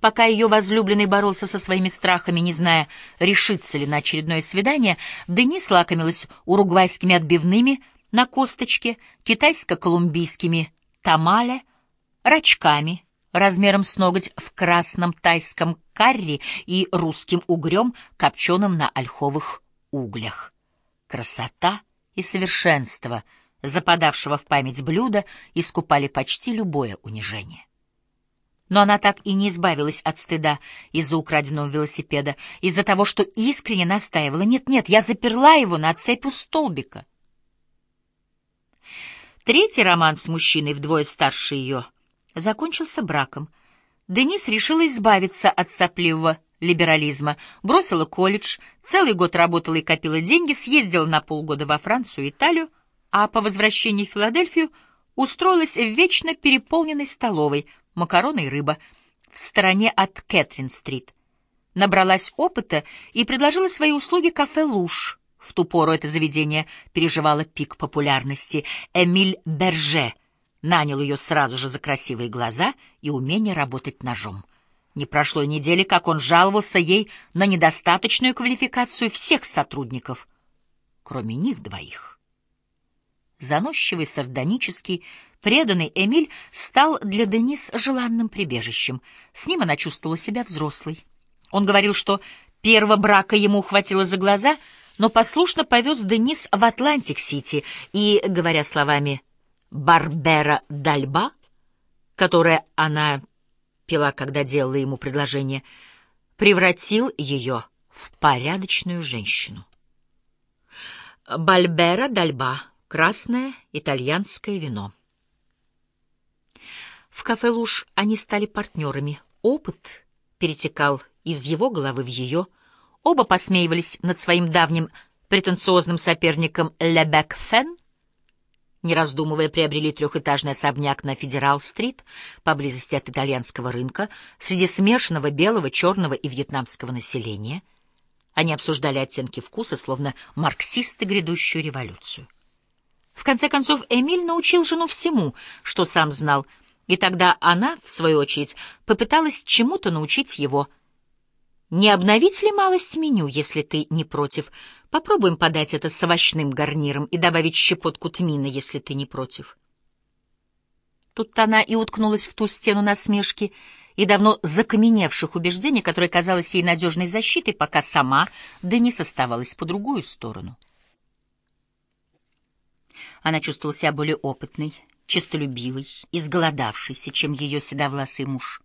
Пока ее возлюбленный боролся со своими страхами, не зная, решится ли на очередное свидание, Денис лакомилась уругвайскими отбивными на косточке, китайско-колумбийскими тамале, рачками размером с ноготь в красном тайском карри и русским угрем, копченым на ольховых углях. Красота и совершенство западавшего в память блюда искупали почти любое унижение. Но она так и не избавилась от стыда из-за украденного велосипеда, из-за того, что искренне настаивала. Нет-нет, я заперла его на цепь у столбика. Третий роман с мужчиной вдвое старше ее закончился браком. Денис решила избавиться от сопливого либерализма, бросила колледж, целый год работала и копила деньги, съездила на полгода во Францию и Италию, а по возвращении в Филадельфию устроилась в вечно переполненной столовой — макароны и рыба, в стороне от Кэтрин-стрит. Набралась опыта и предложила свои услуги кафе «Луж». В ту пору это заведение переживало пик популярности. Эмиль Берже нанял ее сразу же за красивые глаза и умение работать ножом. Не прошло и недели, как он жаловался ей на недостаточную квалификацию всех сотрудников, кроме них двоих. Заносчивый, сардонический, Преданный Эмиль стал для Денис желанным прибежищем. С ним она чувствовала себя взрослой. Он говорил, что первого брака ему хватило за глаза, но послушно повез Денис в Атлантик-Сити и, говоря словами Барбера д'Альба, которое она пила, когда делала ему предложение, превратил ее в порядочную женщину. Бальбера Дальба — красное итальянское вино. В кафе «Луж» они стали партнерами. Опыт перетекал из его головы в ее. Оба посмеивались над своим давним претенциозным соперником Лебек Фен. Не раздумывая, приобрели трехэтажный особняк на Федерал-стрит, поблизости от итальянского рынка, среди смешанного белого, черного и вьетнамского населения. Они обсуждали оттенки вкуса, словно марксисты грядущую революцию. В конце концов, Эмиль научил жену всему, что сам знал — и тогда она, в свою очередь, попыталась чему-то научить его. «Не обновить ли малость меню, если ты не против? Попробуем подать это с овощным гарниром и добавить щепотку тмина, если ты не против». Тут она и уткнулась в ту стену насмешки и давно закаменевших убеждений, которая казалась ей надежной защитой, пока сама Денис оставалась по другую сторону. Она чувствовала себя более опытной, честолюбивый, изголодавшийся, чем ее седовласый муж.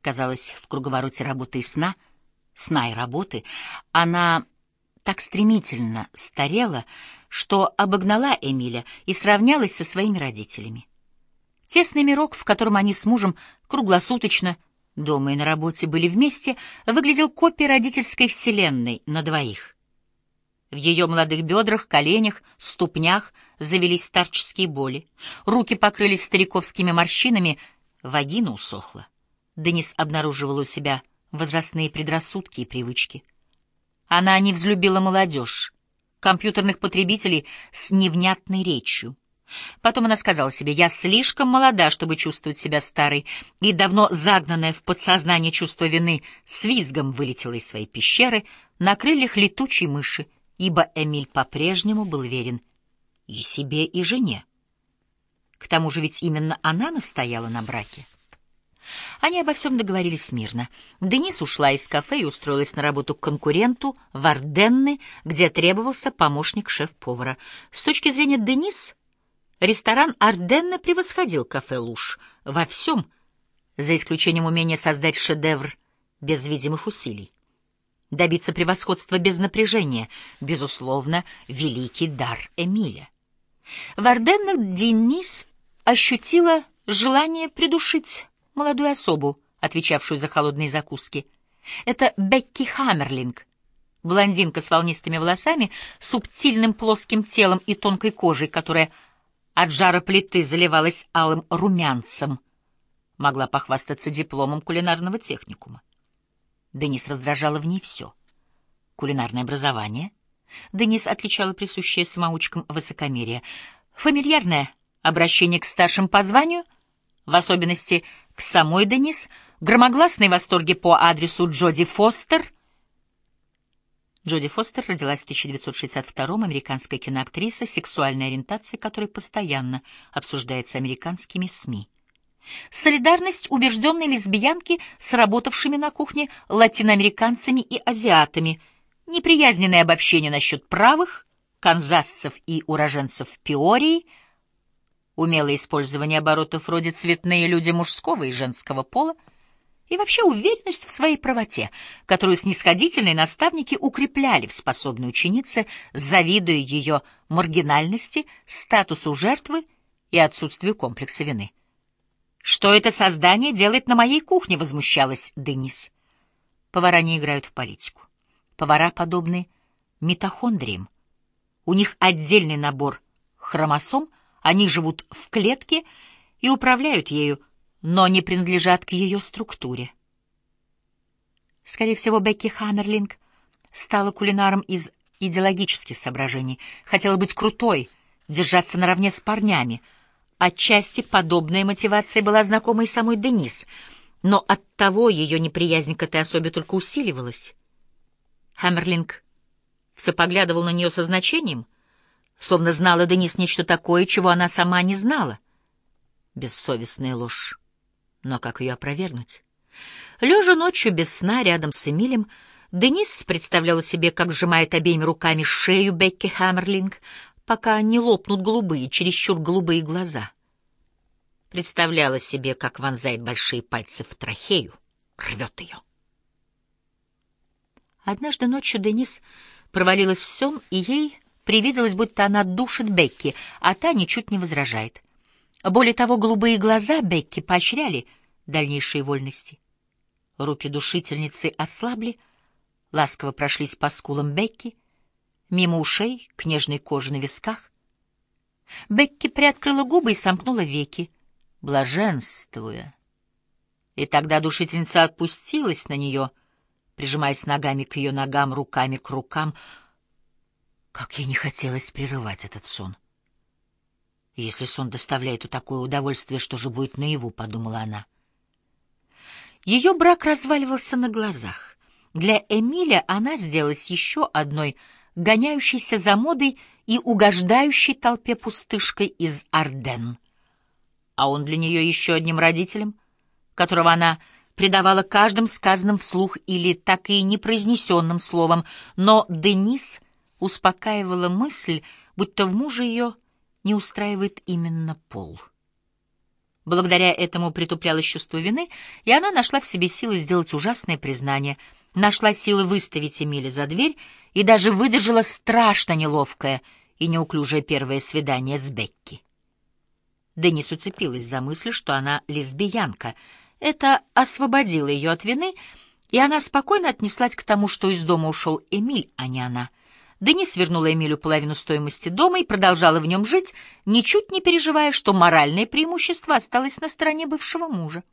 Казалось, в круговороте работы и сна, сна и работы, она так стремительно старела, что обогнала Эмиля и сравнялась со своими родителями. Тесный мирок, в котором они с мужем круглосуточно, дома и на работе были вместе, выглядел копией родительской вселенной на двоих. В ее молодых бедрах, коленях, ступнях завелись старческие боли. Руки покрылись стариковскими морщинами, вагина усохла. Денис обнаруживала у себя возрастные предрассудки и привычки. Она не взлюбила молодежь, компьютерных потребителей с невнятной речью. Потом она сказала себе, я слишком молода, чтобы чувствовать себя старой, и давно загнанное в подсознание чувство вины с визгом вылетело из своей пещеры на крыльях летучей мыши, ибо Эмиль по-прежнему был верен и себе, и жене. К тому же ведь именно она настояла на браке. Они обо всем договорились мирно. Денис ушла из кафе и устроилась на работу к конкуренту в Арденны, где требовался помощник шеф-повара. С точки зрения Денис, ресторан Арденны превосходил кафе «Луж» во всем, за исключением умения создать шедевр без видимых усилий добиться превосходства без напряжения, безусловно, великий дар Эмиля. В Орденнах Денис ощутила желание придушить молодую особу, отвечавшую за холодные закуски. Это Бекки Хаммерлинг, блондинка с волнистыми волосами, субтильным плоским телом и тонкой кожей, которая от жара плиты заливалась алым румянцем, могла похвастаться дипломом кулинарного техникума. Денис раздражала в ней все. Кулинарное образование. Денис отличала присущее самоучкам высокомерие. Фамильярное обращение к старшим по званию, в особенности к самой Денис, Громогласные восторги по адресу Джоди Фостер. Джоди Фостер родилась в 1962-м, американская киноактриса, сексуальная ориентация которой постоянно обсуждается американскими СМИ. Солидарность убежденной лесбиянки с работавшими на кухне латиноамериканцами и азиатами, неприязненное обобщение насчет правых, канзасцев и уроженцев Пиории, умелое использование оборотов вроде «цветные люди мужского и женского пола», и вообще уверенность в своей правоте, которую снисходительные наставники укрепляли в способной ученице, завидуя ее маргинальности, статусу жертвы и отсутствию комплекса вины. «Что это создание делает на моей кухне?» — возмущалась Денис. Повара не играют в политику. Повара подобны митохондриям. У них отдельный набор хромосом, они живут в клетке и управляют ею, но не принадлежат к ее структуре. Скорее всего, Бекки Хаммерлинг стала кулинаром из идеологических соображений, хотела быть крутой, держаться наравне с парнями — Отчасти подобная мотивация была знакома и самой Денис, но оттого ее неприязнь к этой особе только усиливалась. Хаммерлинг все поглядывал на нее со значением, словно знала Денис нечто такое, чего она сама не знала. Бессовестная ложь. Но как ее опровергнуть? Лежа ночью без сна рядом с Эмилем, Денис представляла себе, как сжимает обеими руками шею Бекки Хаммерлинг, пока не лопнут голубые, чересчур голубые глаза. Представляла себе, как вонзает большие пальцы в трахею, рвет ее. Однажды ночью Денис провалилась в сон, и ей привиделось, будто она душит Бекки, а та ничуть не возражает. Более того, голубые глаза Бекки поощряли дальнейшие вольности. Руки душительницы ослабли, ласково прошлись по скулам Бекки, мимо ушей, к нежной коже на висках. Бекки приоткрыла губы и сомкнула веки, блаженствуя. И тогда душительница отпустилась на нее, прижимаясь ногами к ее ногам, руками к рукам. Как ей не хотелось прерывать этот сон. Если сон доставляет такое удовольствие, что же будет наяву, — подумала она. Ее брак разваливался на глазах. Для Эмиля она сделалась еще одной — гоняющейся за модой и угождающей толпе пустышкой из Арден. А он для нее еще одним родителем, которого она придавала каждым сказанным вслух или так и непроизнесенным словом, но Денис успокаивала мысль, будто в муже ее не устраивает именно пол. Благодаря этому притуплялось чувство вины, и она нашла в себе силы сделать ужасное признание — нашла силы выставить Эмили за дверь и даже выдержала страшно неловкое и неуклюжее первое свидание с Бекки. Денис уцепилась за мысль, что она лесбиянка. Это освободило ее от вины, и она спокойно отнеслась к тому, что из дома ушел Эмиль, а не она. Денис вернула Эмилю половину стоимости дома и продолжала в нем жить, ничуть не переживая, что моральное преимущество осталось на стороне бывшего мужа.